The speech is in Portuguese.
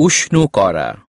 উষ্ণ করা